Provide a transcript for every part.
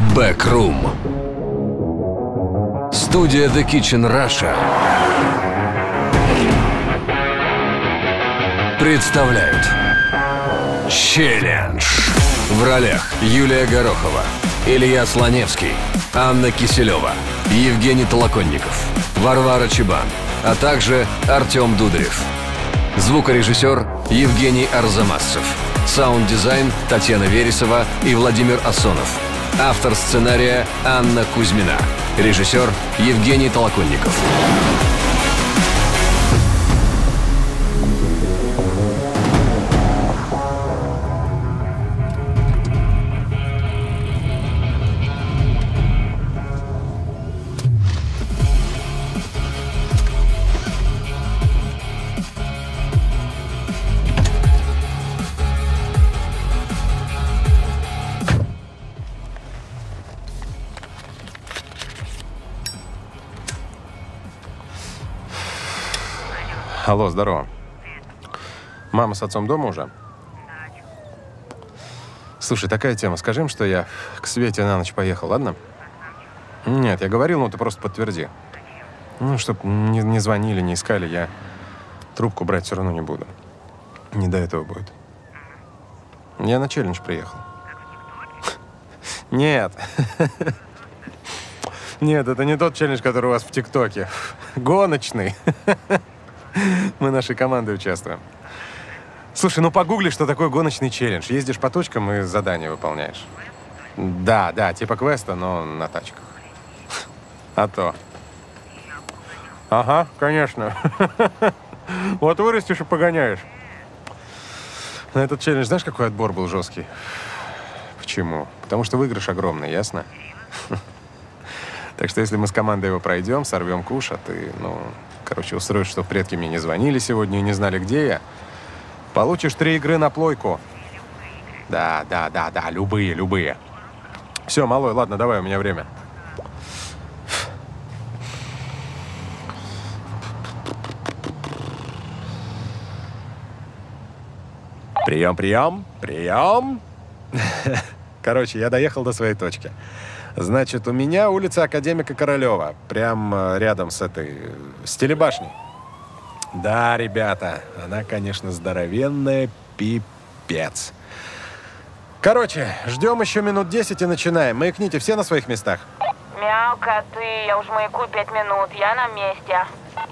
Backroom. Студия The Kitchen Russia представляют Челлендж. В ролях Юлия Горохова, Илья Слоневский, Анна Киселева, Евгений Толоконников, Варвара Чебан, а также Артем Дударев. Звукорежиссер Евгений Арзамасцев. Саунд-дизайн Татьяна Вересова и Владимир Асонов. Автор сценария Анна Кузьмина. Режиссер Евгений Толоконников. Алло, здорово. Мама с отцом дома уже? Слушай, такая тема. Скажи им, что я к Свете на ночь поехал, ладно? Нет, я говорил, но ты просто подтверди. Ну, чтоб не, не звонили, не искали, я трубку брать все равно не буду. Не до этого будет. Я на челлендж приехал. Нет. Нет, это не тот челлендж, который у вас в ТикТоке. Гоночный. Мы нашей командой участвуем. Слушай, ну погугли, что такое гоночный челлендж. Ездишь по точкам и задания выполняешь. Да, да, типа квеста, но на тачках. А то. Ага, конечно. Вот вырастешь и погоняешь. На этот челлендж знаешь, какой отбор был жесткий? Почему? Потому что выигрыш огромный, ясно? Так что если мы с командой его пройдем, сорвем куш, а ты, ну, короче, устроишь, что предки мне не звонили сегодня и не знали, где я, получишь три игры на плойку. Да, да, да, да, любые, любые. Все, малой, ладно, давай, у меня время. Прием, прием, прием. Короче, я доехал до своей точки. Значит, у меня улица Академика Королева, прям э, рядом с этой, с телебашней. Да, ребята, она, конечно, здоровенная пипец. Короче, ждем еще минут 10 и начинаем. Маякните все на своих местах. Мяу, коты, я уже маякую пять минут, я на месте.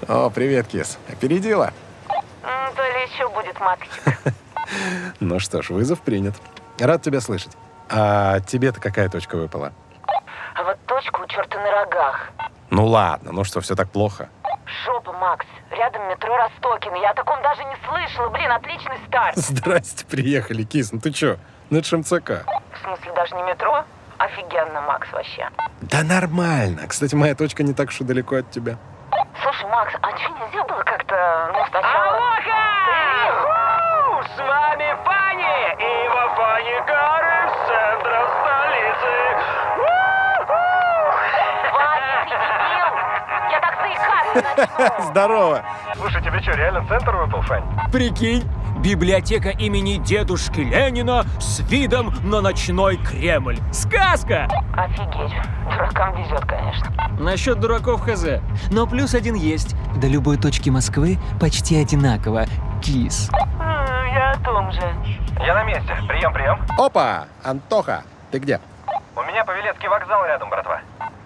О, привет, кис. Опередила? М, То ли еще будет, Максик. Ну что ж, вызов принят. Рад тебя слышать. А тебе-то какая точка выпала? Точка у черта на рогах. Ну ладно, ну что, все так плохо? Жопа, Макс. Рядом метро Ростокин. Я о таком даже не слышала. Блин, отличный старт. Здрасте, приехали, кис. Ну ты чё? Ну это МЦК. В смысле, даже не метро? Офигенно, Макс, вообще. Да нормально. Кстати, моя точка не так уж и далеко от тебя. Слушай, Макс, а что нельзя было как-то, ну, сначала... Алоха! С вами Фанни и его фаникары из центра столицы. Здорово. Слушай, тебе что, реально центр выпал, Фань? Прикинь, библиотека имени дедушки Ленина с видом на ночной Кремль. Сказка! Офигеть. Дуракам везет, конечно. Насчет дураков хз. Но плюс один есть. До любой точки Москвы почти одинаково. Кис. Я о том же. Я на месте. Прием, прием. Опа, Антоха, ты где? У меня Павелецкий вокзал рядом, братва.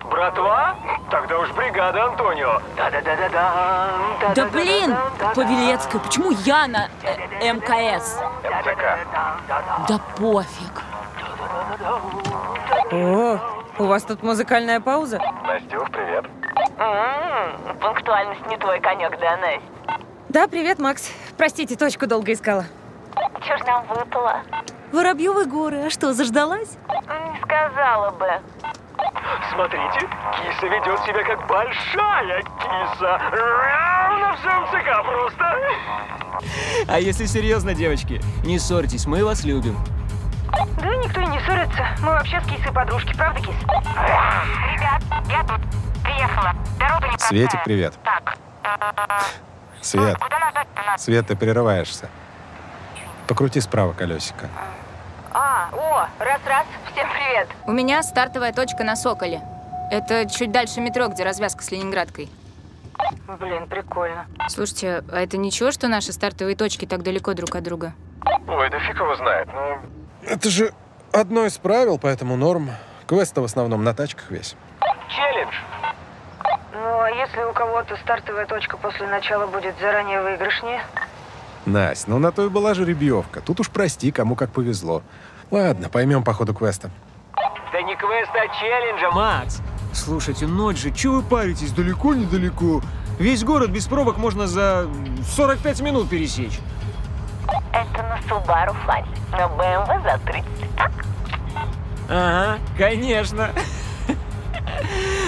Братва? Бригада Антонио. Да-да-да-да-да. Да блин, Павелецкая, почему я на э, МКС? МЦК. Да пофиг. О, у вас тут музыкальная пауза? Настюх, привет. М, Пунктуальность не твой конек, да, Настя? Да, привет, Макс. Простите, точку долго искала. Чё ж нам выпало? Воробьевы горы, а что, заждалась? Не сказала бы. Смотрите, киса ведет себя как большая киса. Равно все МЦК просто. А если серьезно, девочки, не ссорьтесь, мы вас любим. Да никто и не ссорится. Мы вообще с кисой подружки, правда, кис? Ребят, я тут. Приехала. Дорога не Светик, привет. Так. Свет, Куда назад-то надо? Свет, ты прерываешься. Покрути справа колесико. А, о, раз-раз, всем привет. У меня стартовая точка на Соколе. Это чуть дальше метро, где развязка с Ленинградкой. Блин, прикольно. Слушайте, а это ничего, что наши стартовые точки так далеко друг от друга? Ой, да фиг его знает. Ну, это же одно из правил, поэтому норм. Квест в основном на тачках весь. Челлендж. Ну, а если у кого-то стартовая точка после начала будет заранее выигрышнее? Настя, ну на то и была жеребьевка. Тут уж прости, кому как повезло. Ладно, поймем по ходу квеста. Да не квеста, а челленджа, Макс, слушайте, ночь же, чего вы паритесь? Далеко, недалеко. Весь город без пробок можно за 45 минут пересечь. Это на Subaru Фань, на BMW за 30. Ага, конечно.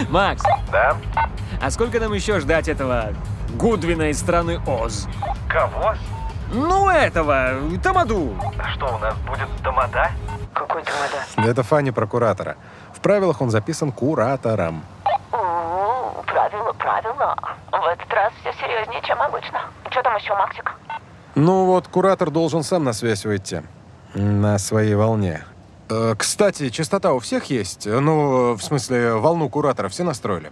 Макс, Да? а сколько нам еще ждать этого Гудвина из страны Оз? Кого? Ну, этого, Тамаду. А что, у нас будет тамада? Какой тамада? Да это Фанни прокуратора. В правилах он записан куратором. О, правило, правило. В этот раз все серьезнее, чем обычно. Что там еще, Максик? Ну вот, куратор должен сам на связь выйти. На своей волне. Э, кстати, частота у всех есть? Ну, в смысле, волну куратора все настроили?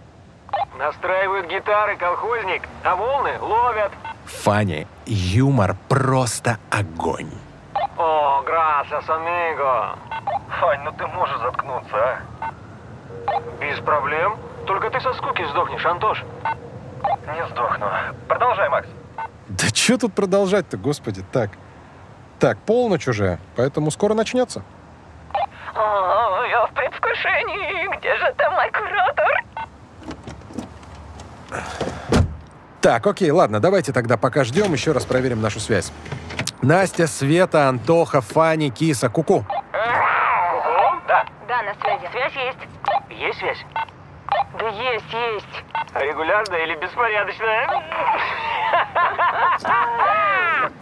Настраивают гитары, колхозник, а волны ловят. Фанни, юмор просто огонь. О, gracias, amigo. Фань, ну ты можешь заткнуться, а? Без проблем. Только ты со скуки сдохнешь, Антош. Не сдохну. Продолжай, Макс. Да что тут продолжать-то, господи, так. Так, полночь уже, поэтому скоро начнется. О, я в предвкушении. Где же там мой куратор? Так, окей, ладно, давайте тогда пока ждем, еще раз проверим нашу связь. Настя, Света, Антоха, Фанни, Киса, Куку. Да. Да, на связи. Связь есть. Есть связь? Да есть, есть. Регулярная или беспорядочная?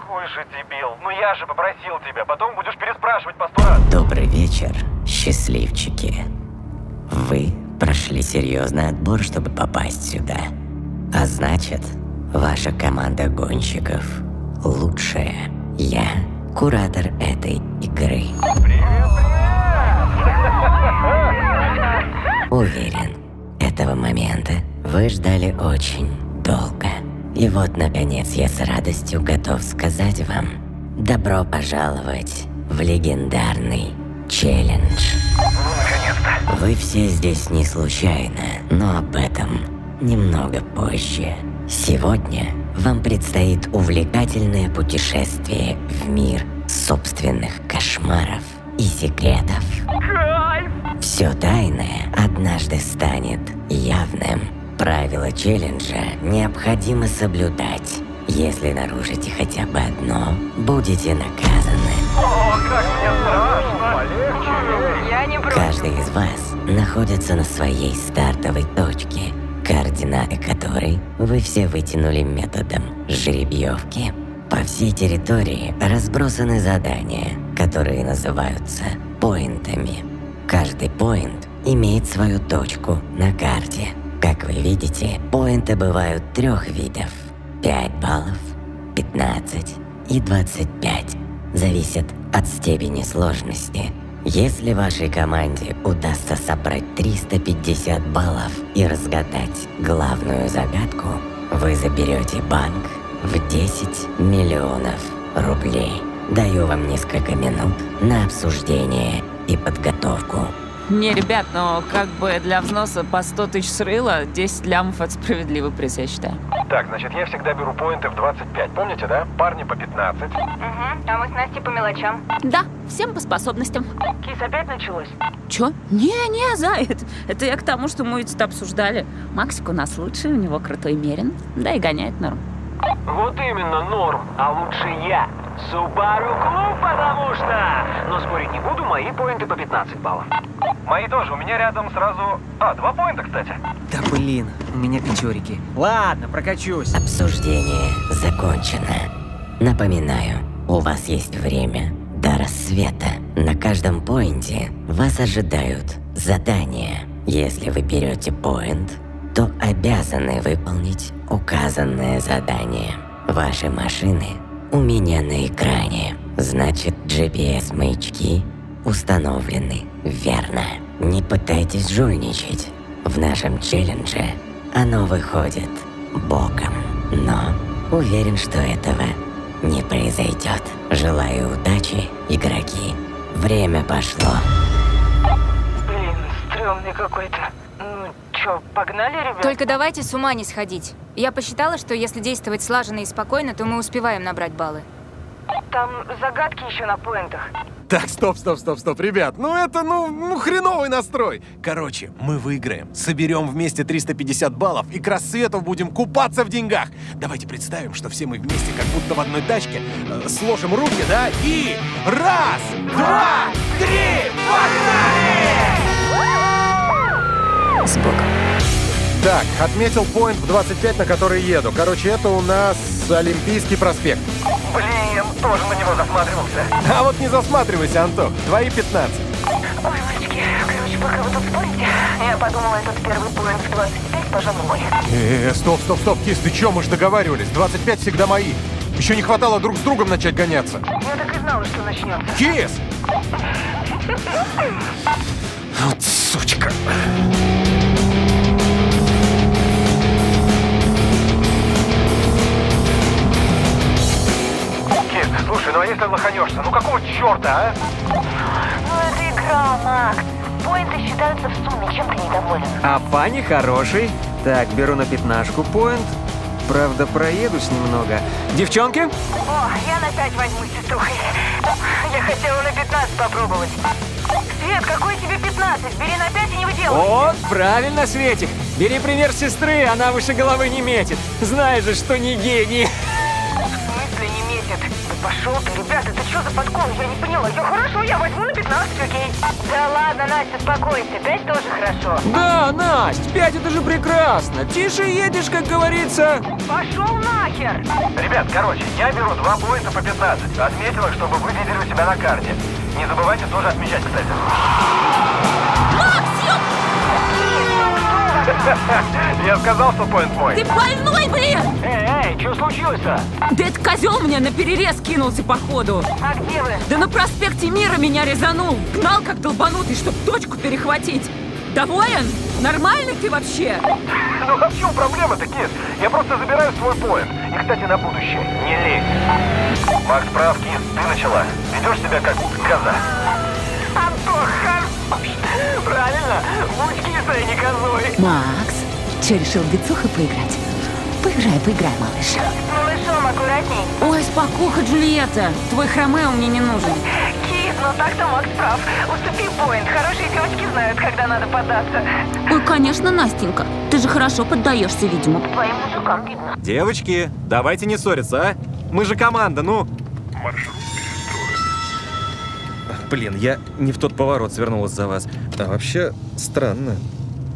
Какой же дебил. Ну я же попросил тебя, потом будешь переспрашивать по сто раз. Добрый вечер, счастливчики. Вы прошли серьезный отбор, чтобы попасть сюда. А значит, ваша команда гонщиков лучшая. Я куратор этой игры. Уверен, этого момента вы ждали очень долго. И вот, наконец, я с радостью готов сказать вам добро пожаловать в легендарный челлендж. Вы все здесь не случайно, но об этом немного позже. Сегодня вам предстоит увлекательное путешествие в мир собственных кошмаров и секретов. Все тайное однажды станет явным. Правила челленджа необходимо соблюдать. Если нарушите хотя бы одно, будете наказаны. О, как мне страшно. Полегче. Я не. Каждый из вас находится на своей стартовой точке, координаты которой вы все вытянули методом жеребьевки. По всей территории разбросаны задания, которые называются поинтами. Каждый поинт имеет свою точку на карте. Как вы видите, поинты бывают трех видов. 5 баллов, 15 и 25. Зависит от степени сложности. Если вашей команде удастся собрать 350 баллов и разгадать главную загадку, вы заберете банк в 10 миллионов рублей. Даю вам несколько минут на обсуждение и подготовку. Не, ребят, но как бы для взноса по 100 тысяч с рыла 10 лямов это справедливый приз, я считаю. Так, значит, я всегда беру поинты в 25. Помните, да? Парни по 15. Угу. А мы с Настей по мелочам. Да, всем по способностям. Кис, опять началось? Чё? Не-не, Заяц. Это я к тому, что мы это обсуждали. Максик у нас лучший, у него крутой мерин. Да и гоняет норм. Вот именно, норм. А лучше я. Subaru Club, потому что... Но спорить не буду, мои поинты по 15 баллов. Мои тоже. У меня рядом сразу... А, два поинта, кстати. Да блин, у меня пятерики. Ладно, прокачусь. Обсуждение закончено. Напоминаю, у вас есть время до рассвета. На каждом поинте вас ожидают задания. Если вы берете поинт, то обязаны выполнить указанное задание. Ваши машины у меня на экране. Значит, GPS-маячки установлены верно. Не пытайтесь жульничать. В нашем челлендже оно выходит боком. Но уверен, что этого не произойдет. Желаю удачи, игроки. Время пошло. Блин, стрёмный какой-то. Чё, погнали, ребят? Только давайте с ума не сходить. Я посчитала, что если действовать слаженно и спокойно, то мы успеваем набрать баллы. Там загадки еще на поинтах. Так, стоп, стоп, стоп, стоп, ребят, ну это, ну, ну хреновый настрой. Короче, мы выиграем, соберем вместе 350 баллов и к рассвету будем купаться в деньгах. Давайте представим, что все мы вместе, как будто в одной тачке, э, сложим руки, да, и раз, два, три, погнали! С Богом. Так, отметил поинт в 25, на который еду. Короче, это у нас Олимпийский проспект. Блин, тоже на него засматривался. А вот не засматривайся, Антох. Твои 15. Ой, мальчики, короче, пока вы тут спорите, я подумала, этот первый поинт в 25, пожалуй, мой. Э, стоп, стоп, стоп, Кис, ты чё, мы же договаривались. 25 всегда мои. Еще не хватало друг с другом начать гоняться. Я так и знала, что начнется. Кис! Вот сучка. Слушай, ну а если лоханешься, ну какого черта, а? Ну, это игра, Макс. Поинты считаются в сумме, чем ты недоволен? А пани хороший. Так, беру на пятнашку поинт. Правда, проедусь немного. Девчонки? О, я на 5 возьму с сеструхой. Я хотела на 15 попробовать. Свет, какой тебе 15? Бери на 5 и не выделывай. Вот, правильно, Светик. Бери пример сестры, она выше головы не метит. Знаешь же, что не гений. Пошел ты, ребята, это что за подкол? Я не поняла. Я хорошо, я возьму на 15, окей. Да ладно, Настя, успокойся. 5 тоже хорошо. Да, Насть, пять это же прекрасно. Тише едешь, как говорится. Пошел нахер! Ребят, короче, я беру два поинта по 15. Отметил их, чтобы вы видели у себя на карте. Не забывайте тоже отмечать, кстати. Я сказал, что поинт мой. Ты больной, блин! Случилось-то? Да этот козел мне на перерез кинулся походу. А где вы? Да на проспекте Мира меня резанул. Гнал как долбанутый, чтоб точку перехватить. Доволен? Нормальный ты вообще? Ну а в чем проблема-то, Кит? Я просто забираю свой поинт. И, кстати, на будущее, не лезь. Макс прав, Кит, ты начала. Ведешь себя как коза. Антох, хорош. Правильно, будь кисой, не козой. Макс, что, решил в бицуху поиграть? Поиграй, поиграй, малыш. Малышом аккуратней. Ой, спокуха, Джульетта. Твой Хромео мне не нужен. Кит, ну так-то Макс прав. Уступи поинт. Хорошие девочки знают, когда надо податься. Ой, конечно, Настенька. Ты же хорошо поддаешься, видимо. Твоим мужикам видно. Девочки, давайте не ссориться, а? Мы же команда, ну. Блин, я не в тот поворот свернул из-за вас. А вообще, странно.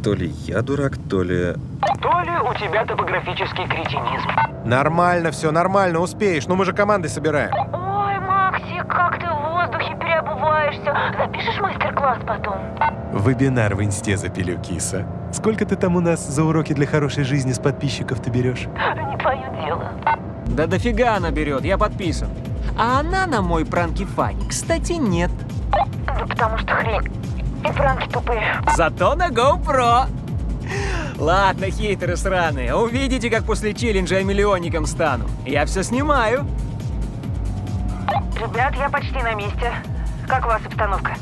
То ли я дурак, то ли... То ли у тебя топографический кретинизм. Нормально все, нормально, успеешь. Ну мы же командой собираем. Ой, Максик, как ты в воздухе переобуваешься. Запишешь мастер-класс потом? Вебинар в инсте запилю, киса. Сколько ты там у нас за уроки для хорошей жизни с подписчиков ты берешь? Не твое дело. Да дофига она берет, я подписан. А она на мой пранки Фани, кстати, нет. Да потому что хрень. И пранки тупые. Зато на GoPro. Ладно, хейтеры сраные, увидите, как после челленджа я миллионником стану. Я все снимаю. Ребят, я почти на месте. Как у вас обстановка?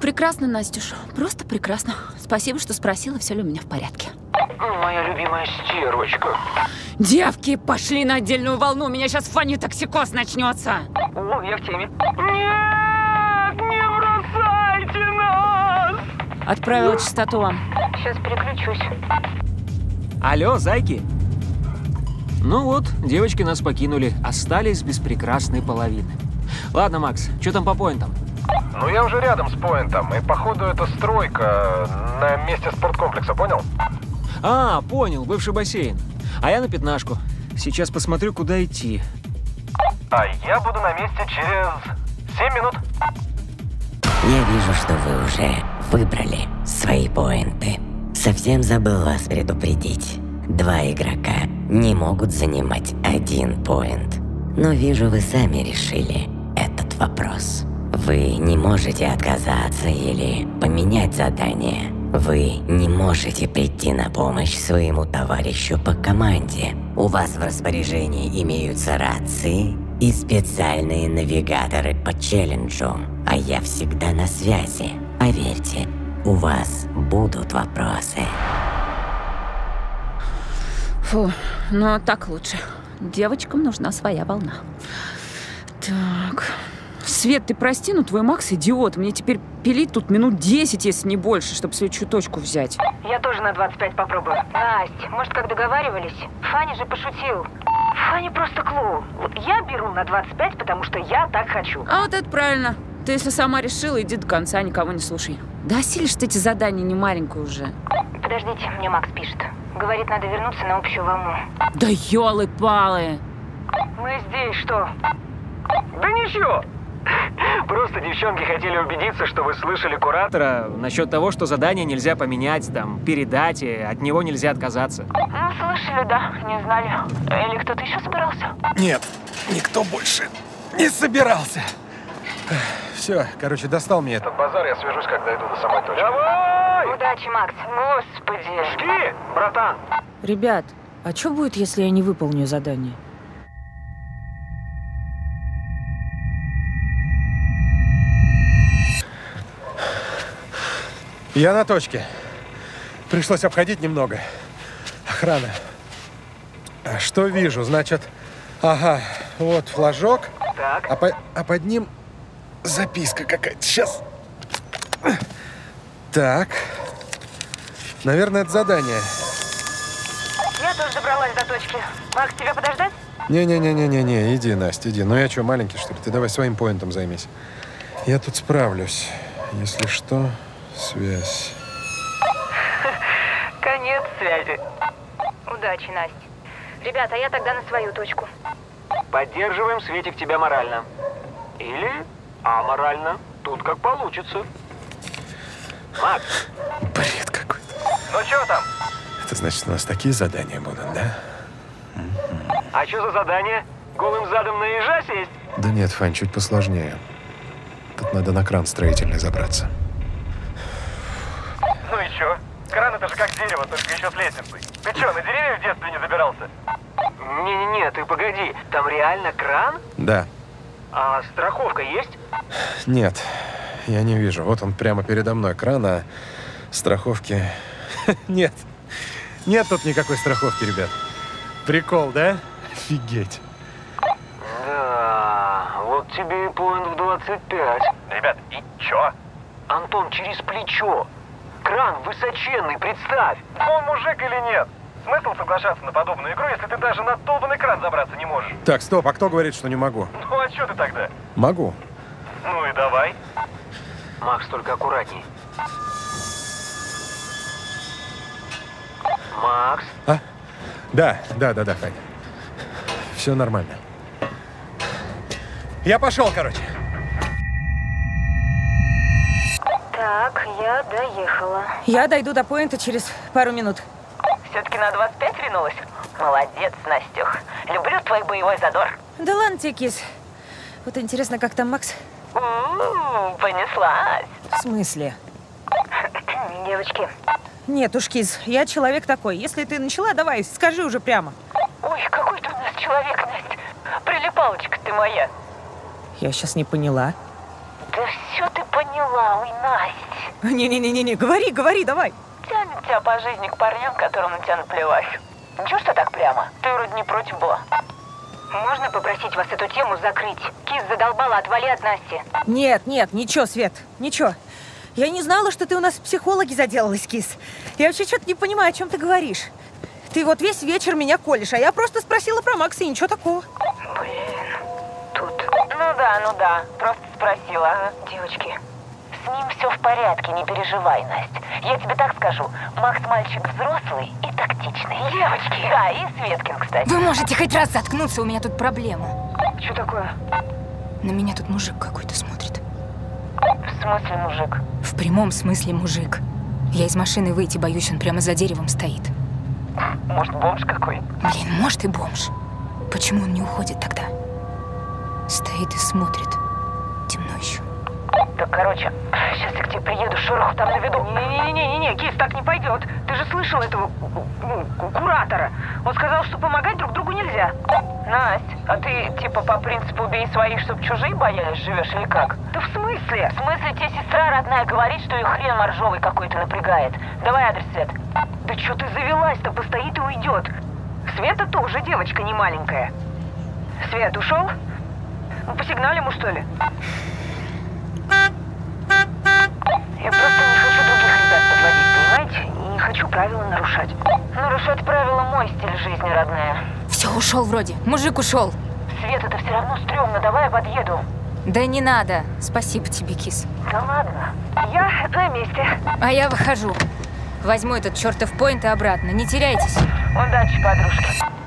Прекрасно, Настюш. Просто прекрасно. Спасибо, что спросила, все ли у меня в порядке. Моя любимая стервочка. Девки, пошли на отдельную волну. У меня сейчас фани токсикоз начнется. О, я в теме. Нет, не бросайте нас! Отправила частоту вам. Сейчас переключусь. Алло, зайки. Ну вот, девочки нас покинули, остались без прекрасной половины. Ладно, Макс, что там по поинтам? Ну я уже рядом с поинтом, и походу это стройка на месте спорткомплекса, понял? А, понял, бывший бассейн. А я на пятнашку. Сейчас посмотрю, куда идти. А я буду на месте через 7 минут. Я вижу, что вы уже выбрали свои поинты. Совсем забыл вас предупредить. Два игрока не могут занимать один поинт. Но вижу, вы сами решили этот вопрос. Вы не можете отказаться или поменять задание. Вы не можете прийти на помощь своему товарищу по команде. У вас в распоряжении имеются рации и специальные навигаторы по челленджу. А я всегда на связи. Поверьте, у вас будут вопросы. Фу, ну так лучше. Девочкам нужна своя волна. Так. Свет, ты прости, но твой Макс идиот. Мне теперь пилить тут минут 10, если не больше, чтобы следующую точку взять. Я тоже на 25 попробую. Настя, может, как договаривались? Фаня же пошутил. Фаня просто клоун. Я беру на 25, потому что я так хочу. А вот это правильно. Ты если сама решила, иди до конца, никого не слушай. Да осилишь ты эти задания не маленькую уже. Подождите, мне Макс пишет. Говорит, надо вернуться на общую волну. Да елы-палы! Мы здесь что? Да ничего. Просто девчонки хотели убедиться, что вы слышали куратора. Насчет того, что задание нельзя поменять, там, передать, и от него нельзя отказаться. Ну, слышали, да, не знали. Или кто-то еще собирался? Нет, никто больше не собирался. Все, короче, достал мне это. Этот базар я свяжусь, когда иду до самой точки. Давай! Удачи, Макс. Господи. Жги, братан! Ребят, а что будет, если я не выполню задание? Я на точке. Пришлось обходить немного. Охрана. А Что вижу? Значит, ага, вот флажок. Так. А, по- а под ним записка какая-то. Сейчас. Так. Наверное, это задание. Я тоже добралась до точки. Макс, тебя подождать? Не-не-не-не-не, иди, Настя, иди. Ну я что, маленький, что ли? Ты давай своим поинтом займись. Я тут справлюсь. Если что, связь. Конец связи. Удачи, Настя. Ребята, я тогда на свою точку. Поддерживаем Светик тебя морально. Или аморально. Тут как получится. Макс, Бред какой. ну что там? Это значит, у нас такие задания будут, да? А что за задание? Голым задом на ежа сесть? Да нет, Фань, чуть посложнее. Тут надо на кран строительный забраться. Кран это же как дерево, только еще с лестницей. Ты чё, на деревья в детстве не забирался? Не-не-не, ты погоди. Там реально кран? Да. А страховка есть? Нет, я не вижу. Вот он прямо передо мной кран, а страховки... Нет. Нет тут никакой страховки, ребят. Прикол, да? Офигеть. Да, вот тебе и поинт в 25. Ребят, и чё? Антон, через плечо. Кран высоченный, представь. Он мужик или нет? Смысл соглашаться на подобную игру, если ты даже на долбанный кран забраться не можешь? Так, стоп, а кто говорит, что не могу? Ну а чё ты тогда? Могу. Ну и давай. Макс, только аккуратней. Макс, А? Да, да, да, да, Фань. Все нормально. Я пошел, короче. Я доехала. Я дойду до поинта через пару минут. Все-таки на 25 ринулась? Молодец, Настюх. Люблю твой боевой задор. Да ладно тебе, кис. Вот интересно, как там Макс? М, понеслась. В смысле? Девочки, Нет уж, кис, я человек такой. Если ты начала, давай, скажи уже прямо. ой, какой ты у нас человек, Настя. Прилипалочка ты моя. Я сейчас не поняла. Да все ты поняла, ой, Настя. Не-не-не-не, говори, говори, давай. Тянет тебя по жизни к парням, которым на тебя наплевать. Ничего, что так прямо? Ты вроде не против была. Можно попросить вас эту тему закрыть? Кис задолбала, отвали от Насти. Нет, нет, ничего, Свет, ничего. Я не знала, что ты у нас в психологи заделалась, кис. Я вообще что-то не понимаю, о чем ты говоришь. Ты вот весь вечер меня колешь, а я просто спросила про Макса, и ничего такого. Тут. Ну да, ну да, просто спросила. ага. Девочки, с ним все в порядке, не переживай, Настя. Я тебе так скажу, Макс мальчик взрослый и тактичный. Девочки. Да, и Светкин, кстати. Вы можете хоть раз заткнуться, у меня тут проблема. Что такое? На меня тут мужик какой-то смотрит. В смысле, мужик? В прямом смысле мужик. Я из машины выйти боюсь, он прямо за деревом стоит. Может, бомж какой? Блин, может и бомж. Почему он не уходит тогда? Стоит и смотрит. Темно еще. короче, сейчас я к тебе приеду, шороху там наведу. Не-не-не, Кис, так не пойдет. Ты же слышал этого ну, ку- куратора. Он сказал, что помогать друг другу нельзя. Настя, а ты типа по принципу убей своих, чтоб чужие боялись живешь или как? Да в смысле? В смысле, тебе сестра родная говорит, что ее хрен моржовый какой-то напрягает. Давай адрес, Свет. Да что ты завелась-то, постоит и уйдет. Света тоже девочка не маленькая. Свет, ушел? Ну, посигнали ему, что ли? Я просто не хочу других ребят подводить, понимаете? И не хочу правила нарушать. Нарушать правила мой стиль жизни, родная. Все, ушел вроде. Мужик ушел. Свет, это все равно стрёмно, давай я подъеду. Да не надо. Спасибо тебе, кис. Да ладно. Я на месте. А я выхожу. Возьму этот чертов поинт и обратно. Не теряйтесь. Удачи, подружки.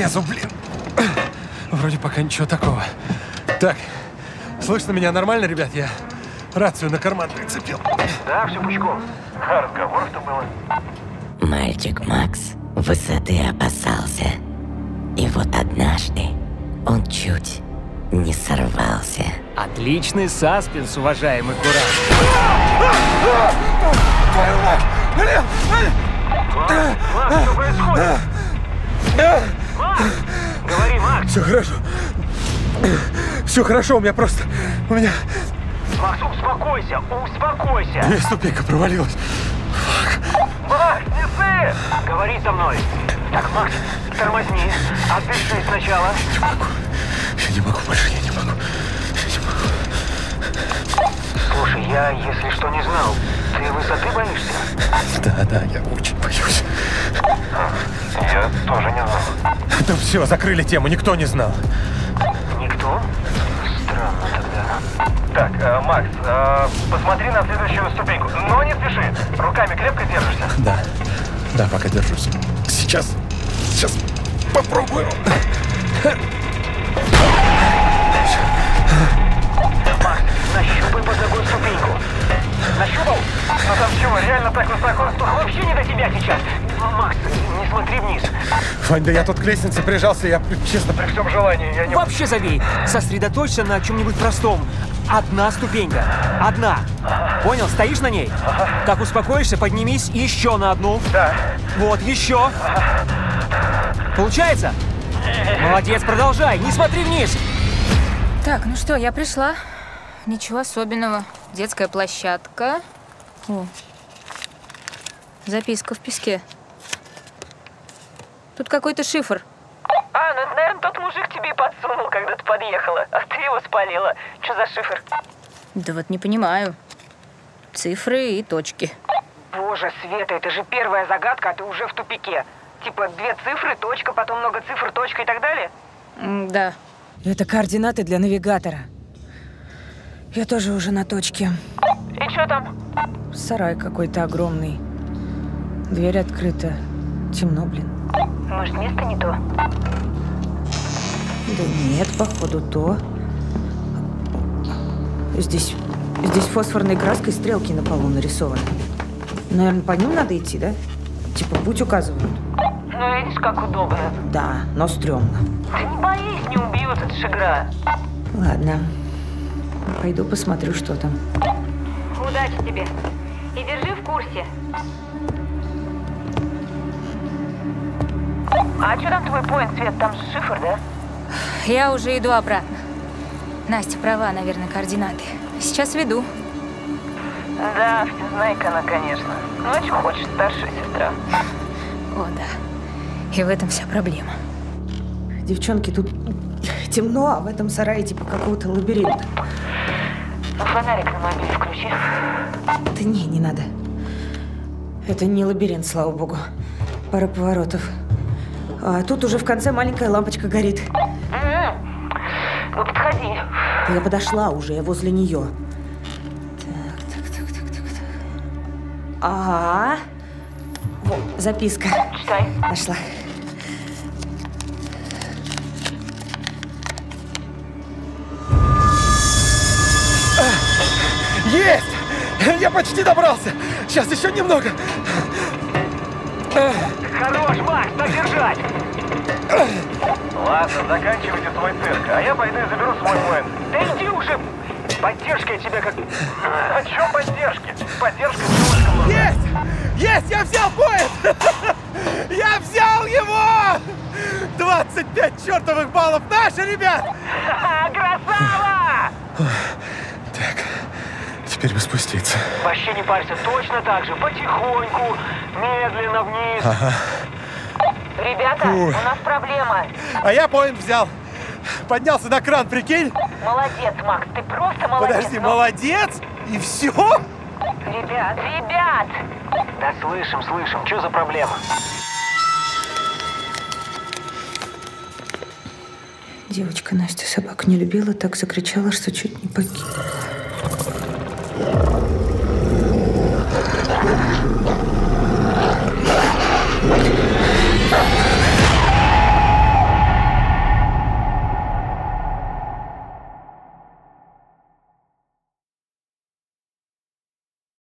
Лезу, блин. Вроде пока ничего такого. Так, слышно меня нормально, ребят? Я рацию на карман прицепил. Да, все пучком. А разговоров-то было. Мальчик Макс высоты опасался. И вот однажды он чуть не сорвался. Отличный саспенс, уважаемый куратор. Макс, что происходит? Все хорошо. Все хорошо, у меня просто... У меня Макс, успокойся, успокойся. две ступенька провалилась. Макс, не ссы! Говори со мной. Так, Макс, тормозни. Отдыши сначала. Я не могу больше, я не могу. Я не могу. Слушай, я, если что, не знал. Ты высоты боишься? Да, да, я очень боюсь. Я тоже не знал. Да все, закрыли тему, никто не знал. Никто? Странно тогда. Так, э, Макс, э, посмотри на следующую ступеньку. Но не спеши. Руками крепко держишься. Да, да, пока держусь. Сейчас, сейчас попробую. Макс, нащупай под ногой ступеньку. Нащупал? Ну там чего, реально так высоко? Тут вообще не до тебя сейчас. Макс, не смотри вниз. Вань, да я тут к лестнице прижался, я честно... При всем желании я не... Вообще забей. Сосредоточься на чем-нибудь простом. Одна ступенька. Одна. Понял? Стоишь на ней? Как успокоишься, поднимись еще на одну. Да. Вот, еще. Получается? Молодец, продолжай. Не смотри вниз. Так, ну что, я пришла. Ничего особенного. Детская площадка. О. Записка в песке. Тут какой-то шифр. А, ну это, наверное, тот мужик тебе и подсунул, когда ты подъехала. А ты его спалила. Что за шифр? Да вот не понимаю. Цифры и точки. Боже, Света, это же первая загадка, а ты уже в тупике. Типа две цифры, точка, потом много цифр, точка и так далее? М, Да. Это координаты для навигатора. Я тоже уже на точке. И что там? Сарай какой-то огромный. Дверь открыта. Темно, блин. Может, место не то? Да нет, походу, то. Здесь, здесь фосфорной краской стрелки на полу нарисованы. Наверное, по ним надо идти, да? Типа путь указывают. Ну, видишь, как удобно. Да, но стрёмно. Ты не боись, не убьет, это ж игра. Ладно. Пойду посмотрю, что там. Удачи тебе. И держи в курсе. А что там твой поинт, Свет? Там же шифр, да? Я уже иду обратно. Настя права, наверное, координаты. Сейчас веду. Да, всезнайка она, конечно. Ну, а что хочешь, старшая сестра. О, да. И в этом вся проблема. Девчонки, тут темно, а в этом сарае типа какого-то лабиринта. Ну, фонарик на мобиле включи. Да не, не надо. Это не лабиринт, слава богу. Пара поворотов. А тут уже в конце маленькая лампочка горит. Ну, подходи. Я подошла уже, я возле нее. Так, так, так, так, так, так. Ага. Во, записка. Читай. Нашла. Есть! Я почти добрался. Сейчас еще немного. Так держать! Ладно, заканчивайте свой цирк, а я пойду и заберу свой поинт. Да иди уже! Поддержка я тебя как... О чем поддержки? Поддержка слишком много. Есть! Есть! Я взял поезд! Я взял его! 25 чертовых баллов наши, ребят! Красава! Так, теперь бы спуститься. Вообще не парься, точно так же, потихоньку, медленно вниз. Ребята, у нас проблема. А я поинт взял. Поднялся на кран, прикинь? Молодец, Макс, ты просто молодец. Подожди, но- молодец? И все? Ребят, ребят! Да слышим, слышим, что за проблема? Девочка Настя собак не любила, так закричала, что чуть не погибла.